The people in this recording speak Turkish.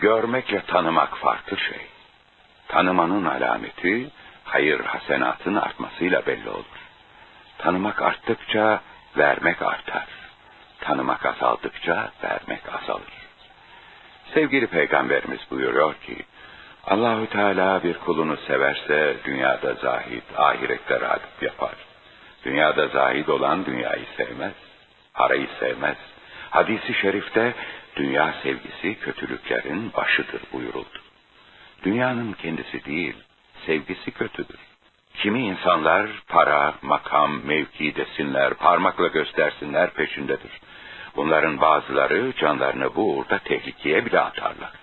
Görmekle tanımak farklı şey. Tanımanın alameti hayır hasenatın artmasıyla belli olur. Tanımak arttıkça vermek artar. Tanımak azaldıkça vermek azalır. Sevgili peygamberimiz buyuruyor ki, Allahü Teala bir kulunu severse dünyada zahid, ahirette ragip yapar. Dünyada zahid olan dünyayı sevmez, parayı sevmez. Hadisi şerifte dünya sevgisi kötülüklerin başıdır buyuruldu. Dünyanın kendisi değil, sevgisi kötüdür. Kimi insanlar para, makam, mevki desinler, parmakla göstersinler peşindedir. Bunların bazıları canlarını bu uğurda tehlikeye bile atarlar.